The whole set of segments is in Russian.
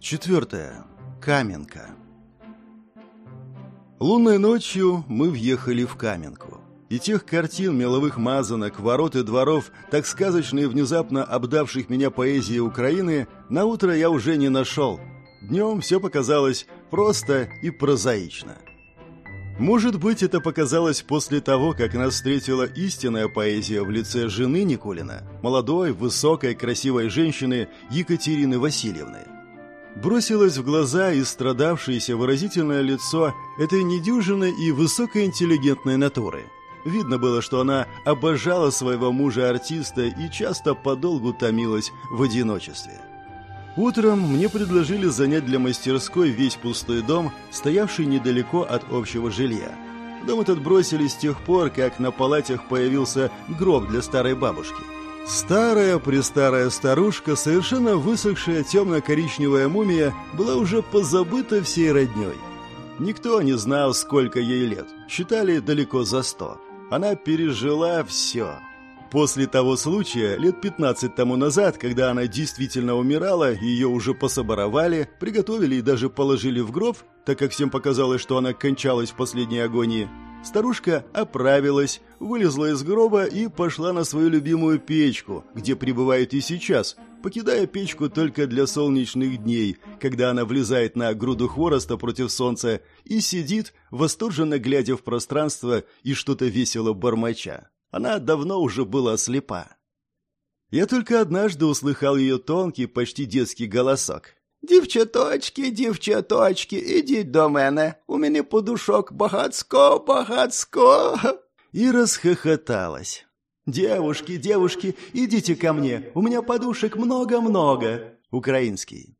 Четвертое. Каменка. Лунной ночью мы въехали в Каменку. И тех картин, меловых мазанок, ворот и дворов, так сказочно и внезапно обдавших меня поэзией Украины, на утро я уже не нашел. Днем все показалось просто и прозаично. Может быть, это показалось после того, как нас встретила истинная поэзия в лице жены Николина, молодой, высокой, красивой женщины Екатерины Васильевны. Бросилось в глаза и страдавшееся выразительное лицо этой недюжинной и высокоинтеллигентной натуры. Видно было, что она обожала своего мужа-артиста и часто подолгу томилась в одиночестве. Утром мне предложили занять для мастерской весь пустой дом, стоявший недалеко от общего жилья. Дом этот бросили с тех пор, как на палатях появился гроб для старой бабушки. Старая-престарая старушка, совершенно высохшая темно-коричневая мумия, была уже позабыта всей родней. Никто не знал, сколько ей лет. Считали далеко за сто. Она пережила все. После того случая, лет 15 тому назад, когда она действительно умирала, ее уже пособоровали, приготовили и даже положили в гроб, так как всем показалось, что она кончалась в последней агонии, старушка оправилась, вылезла из гроба и пошла на свою любимую печку, где пребывает и сейчас, покидая печку только для солнечных дней, когда она влезает на груду хвороста против солнца и сидит, восторженно глядя в пространство и что-то весело бормоча. Она давно уже была слепа. Я только однажды услыхал ее тонкий, почти детский голосок. «Дівчаточки, дівчаточки, ідіть до мене. У мене подушок багацько, багацько!» И расхохоталась. «Девушки, девушки, идите ко мне, у меня подушек много-много!» Украинский.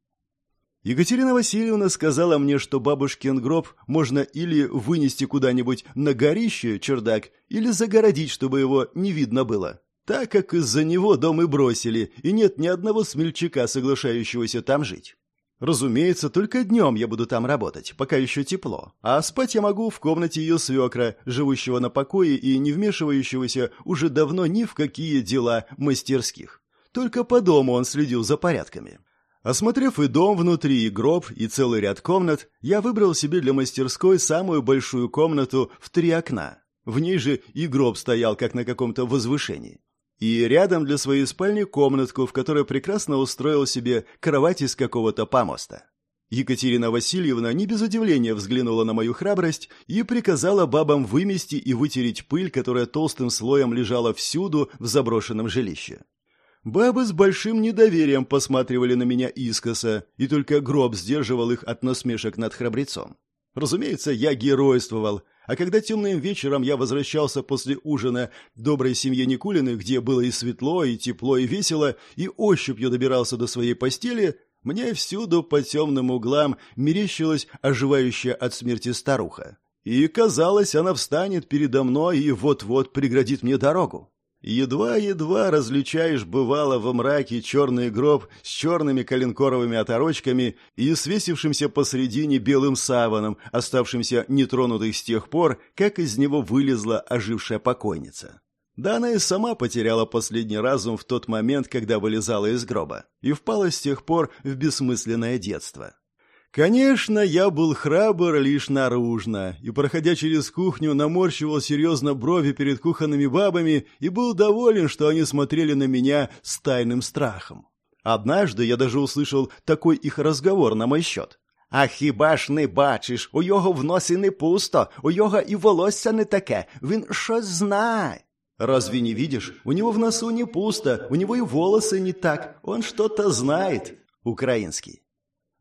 Екатерина Васильевна сказала мне, что бабушкин гроб можно или вынести куда-нибудь на горище, чердак, или загородить, чтобы его не видно было, так как из-за него дом и бросили, и нет ни одного смельчака, соглашающегося там жить. Разумеется, только днем я буду там работать, пока еще тепло, а спать я могу в комнате ее свекра, живущего на покое и не вмешивающегося уже давно ни в какие дела мастерских. Только по дому он следил за порядками. Осмотрев и дом внутри, и гроб, и целый ряд комнат, я выбрал себе для мастерской самую большую комнату в три окна. В ней же и гроб стоял, как на каком-то возвышении. И рядом для своей спальни комнатку, в которой прекрасно устроил себе кровать из какого-то помоста. Екатерина Васильевна не без удивления взглянула на мою храбрость и приказала бабам вымести и вытереть пыль, которая толстым слоем лежала всюду в заброшенном жилище. Бабы с большим недоверием посматривали на меня искоса, и только гроб сдерживал их от насмешек над храбрецом. Разумеется, я геройствовал, а когда темным вечером я возвращался после ужина доброй семье Никулиных, где было и светло, и тепло, и весело, и ощупью добирался до своей постели, мне всюду по темным углам мерещилась оживающая от смерти старуха. И, казалось, она встанет передо мной и вот-вот преградит мне дорогу. Едва-едва различаешь бывало во мраке черный гроб с черными коленкоровыми оторочками и свесившимся посредине белым саваном, оставшимся нетронутых с тех пор, как из него вылезла ожившая покойница. Да она и сама потеряла последний разум в тот момент, когда вылезала из гроба, и впала с тех пор в бессмысленное детство. Конечно, я был храбр лишь наружно, и, проходя через кухню, наморщивал серьезно брови перед кухонными бабами и был доволен, что они смотрели на меня с тайным страхом. Однажды я даже услышал такой их разговор на мой счет. А хіба ж не бачиш, у його в носі не пусто, у його і волосся не таке, він щось знає. Разве не видишь? У него в носу не пусто, у него и волосы не так, он что-то знает. Украинский.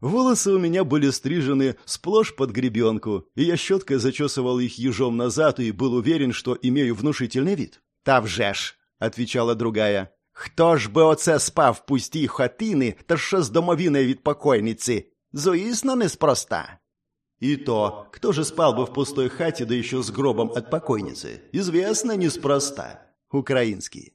Волосы у меня были стрижены сплошь под гребенку, и я щеткой зачесывал их ежом назад и был уверен, что имею внушительный вид. «Та вже ж!» – отвечала другая. «Хто ж би оце спав в пустій хатини, та що з домовиною від покойниці? Зоїсно неспроста!» И то, кто же спал бы в пустой хате, да еще с гробом от покойницы? Известно неспроста. Украинский.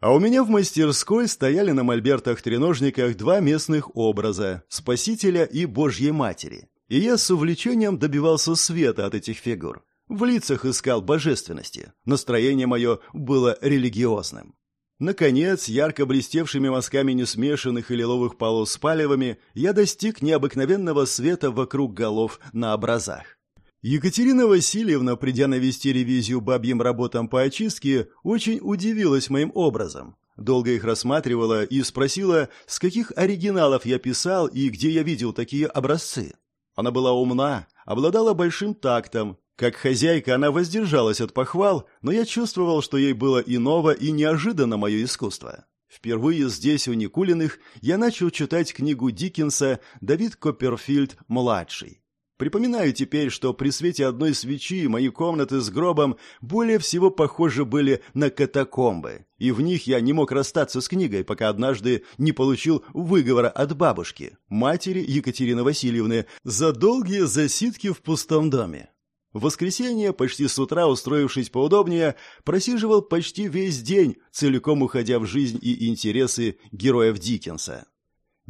А у меня в мастерской стояли на мольбертах-треножниках два местных образа – Спасителя и Божьей Матери. И я с увлечением добивался света от этих фигур. В лицах искал божественности. Настроение мое было религиозным. Наконец, ярко блестевшими мазками несмешанных и лиловых полос с палевами, я достиг необыкновенного света вокруг голов на образах. Екатерина Васильевна, придя навести ревизию бабьим работам по очистке, очень удивилась моим образом. Долго их рассматривала и спросила, с каких оригиналов я писал и где я видел такие образцы. Она была умна, обладала большим тактом. Как хозяйка она воздержалась от похвал, но я чувствовал, что ей было и ново, и неожиданно мое искусство. Впервые здесь, у Никулиных, я начал читать книгу Диккенса «Давид Копперфильд-младший». Припоминаю теперь, что при свете одной свечи мои комнаты с гробом более всего похожи были на катакомбы, и в них я не мог расстаться с книгой, пока однажды не получил выговора от бабушки, матери Екатерины Васильевны, за долгие засидки в пустом доме. В воскресенье, почти с утра устроившись поудобнее, просиживал почти весь день, целиком уходя в жизнь и интересы героев Диккенса.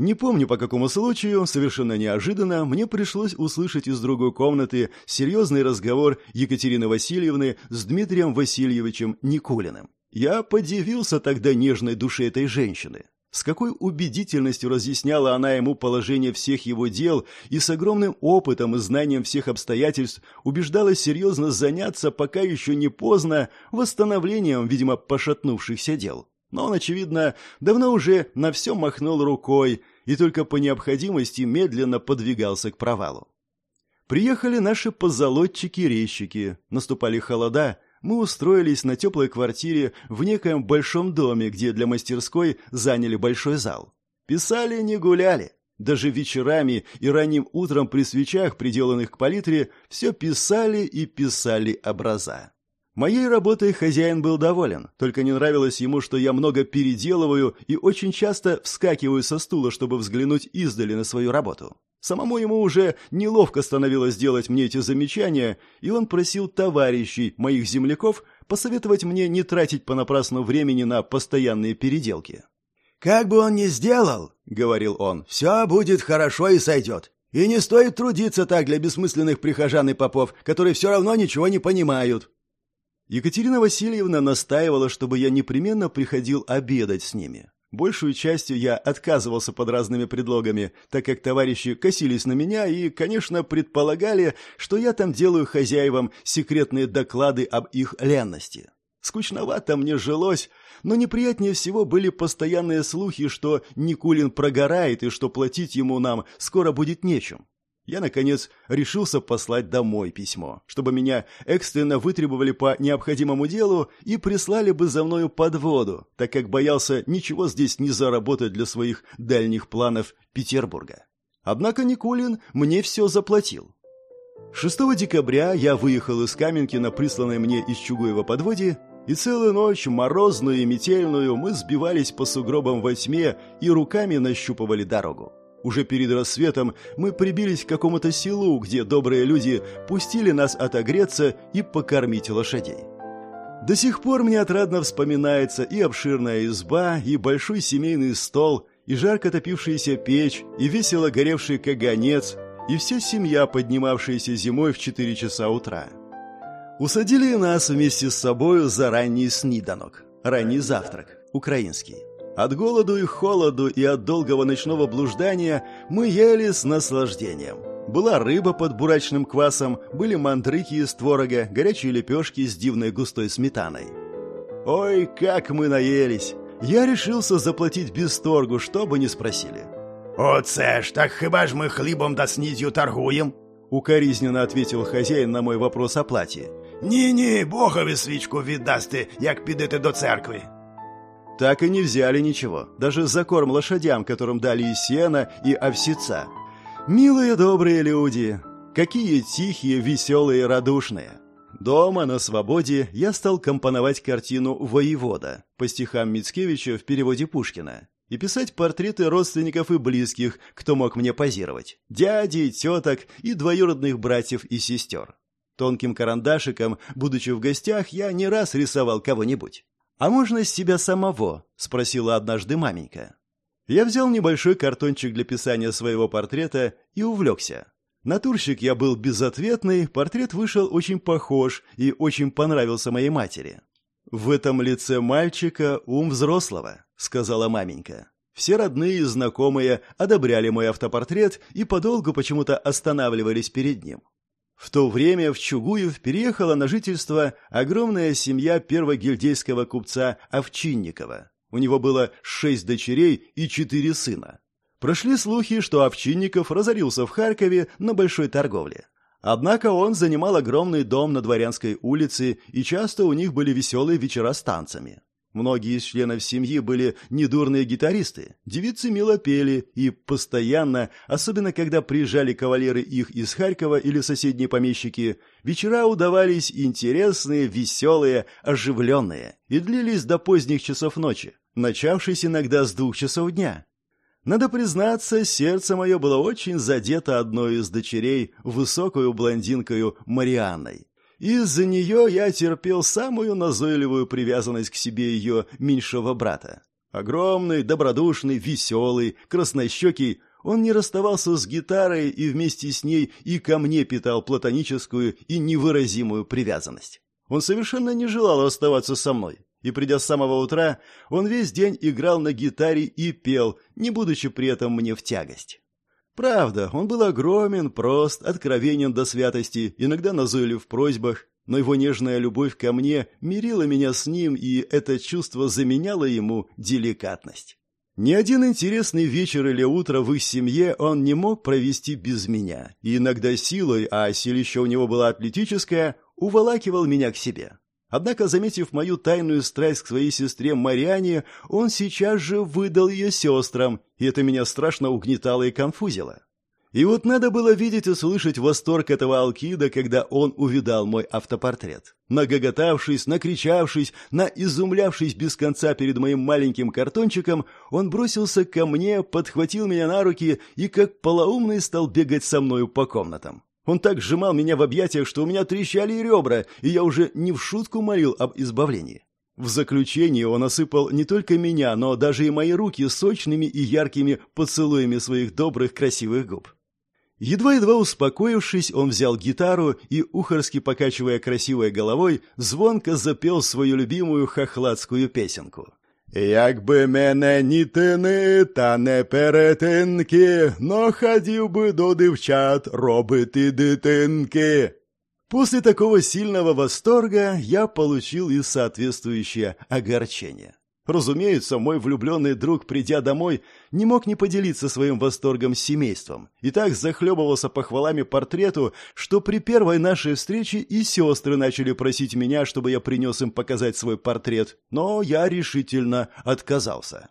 Не помню по какому случаю, совершенно неожиданно, мне пришлось услышать из другой комнаты серьезный разговор Екатерины Васильевны с Дмитрием Васильевичем Никулиным. Я подивился тогда нежной душе этой женщины. С какой убедительностью разъясняла она ему положение всех его дел и с огромным опытом и знанием всех обстоятельств убеждала серьезно заняться, пока еще не поздно, восстановлением, видимо, пошатнувшихся дел. Но он, очевидно, давно уже на все махнул рукой и только по необходимости медленно подвигался к провалу. Приехали наши позолотчики-резчики, наступали холода, мы устроились на теплой квартире в некоем большом доме, где для мастерской заняли большой зал. Писали, не гуляли. Даже вечерами и ранним утром при свечах, приделанных к палитре, все писали и писали образа. Моей работой хозяин был доволен, только не нравилось ему, что я много переделываю и очень часто вскакиваю со стула, чтобы взглянуть издали на свою работу. Самому ему уже неловко становилось делать мне эти замечания, и он просил товарищей, моих земляков, посоветовать мне не тратить понапрасну времени на постоянные переделки. «Как бы он ни сделал, — говорил он, — все будет хорошо и сойдет. И не стоит трудиться так для бессмысленных прихожан и попов, которые все равно ничего не понимают». Екатерина Васильевна настаивала, чтобы я непременно приходил обедать с ними. Большую частью я отказывался под разными предлогами, так как товарищи косились на меня и, конечно, предполагали, что я там делаю хозяевам секретные доклады об их ленности. Скучновато мне жилось, но неприятнее всего были постоянные слухи, что Никулин прогорает и что платить ему нам скоро будет нечем. Я, наконец, решился послать домой письмо, чтобы меня экстренно вытребовали по необходимому делу и прислали бы за мною подводу, так как боялся ничего здесь не заработать для своих дальних планов Петербурга. Однако Никулин мне все заплатил. 6 декабря я выехал из Каменки на присланной мне из Чугуева подводе, и целую ночь, морозную и метельную, мы сбивались по сугробам во тьме и руками нащупывали дорогу. Уже перед рассветом мы прибились к какому-то селу, где добрые люди пустили нас отогреться и покормить лошадей. До сих пор мне отрадно вспоминается и обширная изба, и большой семейный стол, и жарко топившаяся печь, и весело горевший каганец, и вся семья, поднимавшаяся зимой в 4 часа утра. Усадили нас вместе с собою за ранний сниданок, ранний завтрак, украинский. От голоду и холоду и от долгого ночного блуждания мы ели с наслаждением. Была рыба под бурачным квасом, были мандрыки из творога, горячие лепешки с дивной густой сметаной. Ой, как мы наелись! Я решился заплатить без торгу, что бы ни спросили. «Оце ж, так хіба ж ми хлібом да сніддю торгуєм?» Укоризненно ответил хозяин на мой вопрос о плате. «Ні-ні, богові свічку віддасти, як підете до церкви». Так и не взяли ничего, даже за корм лошадям, которым дали и сено, и овсеца. Милые добрые люди, какие тихие, веселые, радушные. Дома, на свободе, я стал компоновать картину «Воевода» по стихам Мицкевича в переводе Пушкина и писать портреты родственников и близких, кто мог мне позировать, дядей, теток и двоюродных братьев и сестер. Тонким карандашиком, будучи в гостях, я не раз рисовал кого-нибудь. «А можно с себя самого?» – спросила однажды маменька. Я взял небольшой картончик для писания своего портрета и увлекся. Натурщик я был безответный, портрет вышел очень похож и очень понравился моей матери. «В этом лице мальчика ум взрослого», — сказала маменька. Все родные и знакомые одобряли мой автопортрет и подолгу почему-то останавливались перед ним. В то время в Чугуев переехала на жительство огромная семья первогильдейского купца Овчинникова. У него было шесть дочерей и четыре сына. Прошли слухи, что Овчинников разорился в Харькове на большой торговле. Однако он занимал огромный дом на Дворянской улице, и часто у них были веселые вечера с танцами. Многие из членов семьи были недурные гитаристы, девицы мило пели, и постоянно, особенно когда приезжали кавалеры их из Харькова или соседние помещики, вечера удавались интересные, веселые, оживленные и длились до поздних часов ночи, начавшись иногда с двух часов дня. Надо признаться, сердце мое было очень задето одной из дочерей, высокую блондинкою Марианной. Из-за нее я терпел самую назойливую привязанность к себе ее меньшего брата. Огромный, добродушный, веселый, краснощекий, он не расставался с гитарой и вместе с ней и ко мне питал платоническую и невыразимую привязанность. Он совершенно не желал расставаться со мной, и, придя с самого утра, он весь день играл на гитаре и пел, не будучи при этом мне в тягость. Правда, он был огромен, прост, откровенен до святости, иногда назойлив в просьбах, но его нежная любовь ко мне мирила меня с ним, и это чувство заменяло ему деликатность. Ни один интересный вечер или утро в их семье он не мог провести без меня, и иногда силой, а силища у него была атлетическая, уволакивал меня к себе. Однако, заметив мою тайную страсть к своей сестре Мариане, он сейчас же выдал ее сестрам, и это меня страшно угнетало и конфузило. И вот надо было видеть и слышать восторг этого Алкида, когда он увидал мой автопортрет. Нагоготавшись, накричавшись, наизумлявшись без конца перед моим маленьким картончиком, он бросился ко мне, подхватил меня на руки и как полоумный стал бегать со мною по комнатам. Он так сжимал меня в объятиях, что у меня трещали ребра, и я уже не в шутку молил об избавлении. В заключение он осыпал не только меня, но даже и мои руки сочными и яркими поцелуями своих добрых красивых губ. Едва-едва успокоившись, он взял гитару и, ухорски покачивая красивой головой, звонко запел свою любимую хохладскую песенку. Якби мене ні тини, та не перетинки, но ходив бы до дівчат робити дитинки. После такого сильного восторга я получил и соответствующее огорчение. Разумеется, мой влюбленный друг, придя домой, не мог не поделиться своим восторгом с семейством. И так захлебывался похвалами портрету, что при первой нашей встрече и сестры начали просить меня, чтобы я принес им показать свой портрет, но я решительно отказался.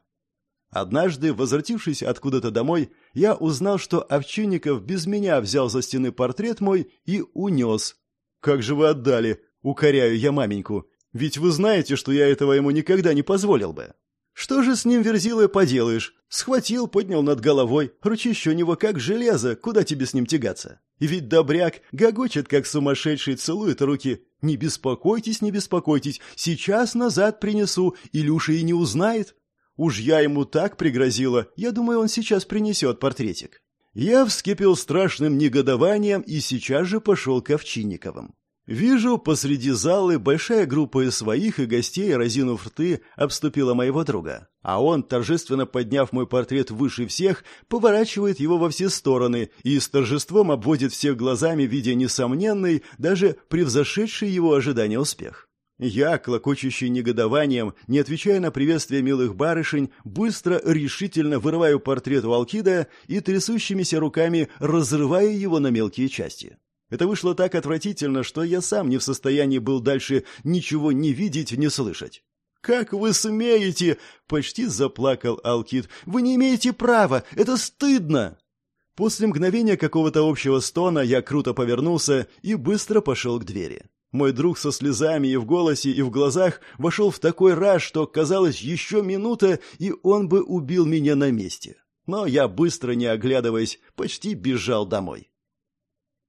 Однажды, возвратившись откуда-то домой, я узнал, что Овчинников без меня взял за стены портрет мой и унес. «Как же вы отдали?» — укоряю я маменьку. Ведь вы знаете, что я этого ему никогда не позволил бы. Что же с ним, Верзилой, поделаешь? Схватил, поднял над головой. Ручище у него как железо, куда тебе с ним тягаться? И ведь добряк гогочет, как сумасшедший, целует руки. Не беспокойтесь, не беспокойтесь, сейчас назад принесу, Илюша и не узнает. Уж я ему так пригрозила, я думаю, он сейчас принесет портретик. Я вскипел страшным негодованием и сейчас же пошел к Овчинниковым. Вижу, посреди залы большая группа из своих и гостей, разинув рты, обступила моего друга. А он, торжественно подняв мой портрет выше всех, поворачивает его во все стороны и с торжеством обводит всех глазами, видя несомненный, даже превзошедший его ожидания успех. Я, клокочущий негодованием, не отвечая на приветствие милых барышень, быстро, решительно вырываю портрет у Алкида и трясущимися руками разрываю его на мелкие части. Это вышло так отвратительно, что я сам не в состоянии был дальше ничего не видеть, не слышать. «Как вы смеете?» — почти заплакал Алкид. «Вы не имеете права! Это стыдно!» После мгновения какого-то общего стона я круто повернулся и быстро пошел к двери. Мой друг со слезами и в голосе, и в глазах вошел в такой раз, что, казалось, еще минута, и он бы убил меня на месте. Но я, быстро не оглядываясь, почти бежал домой.